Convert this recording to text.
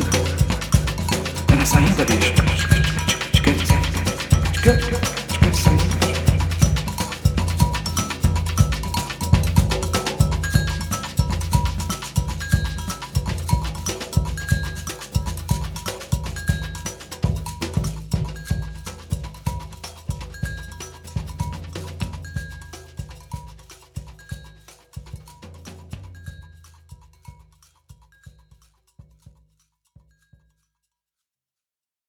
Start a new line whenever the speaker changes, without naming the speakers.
Tá na saída. Tá na saída, bicho. Esquece. Esquece.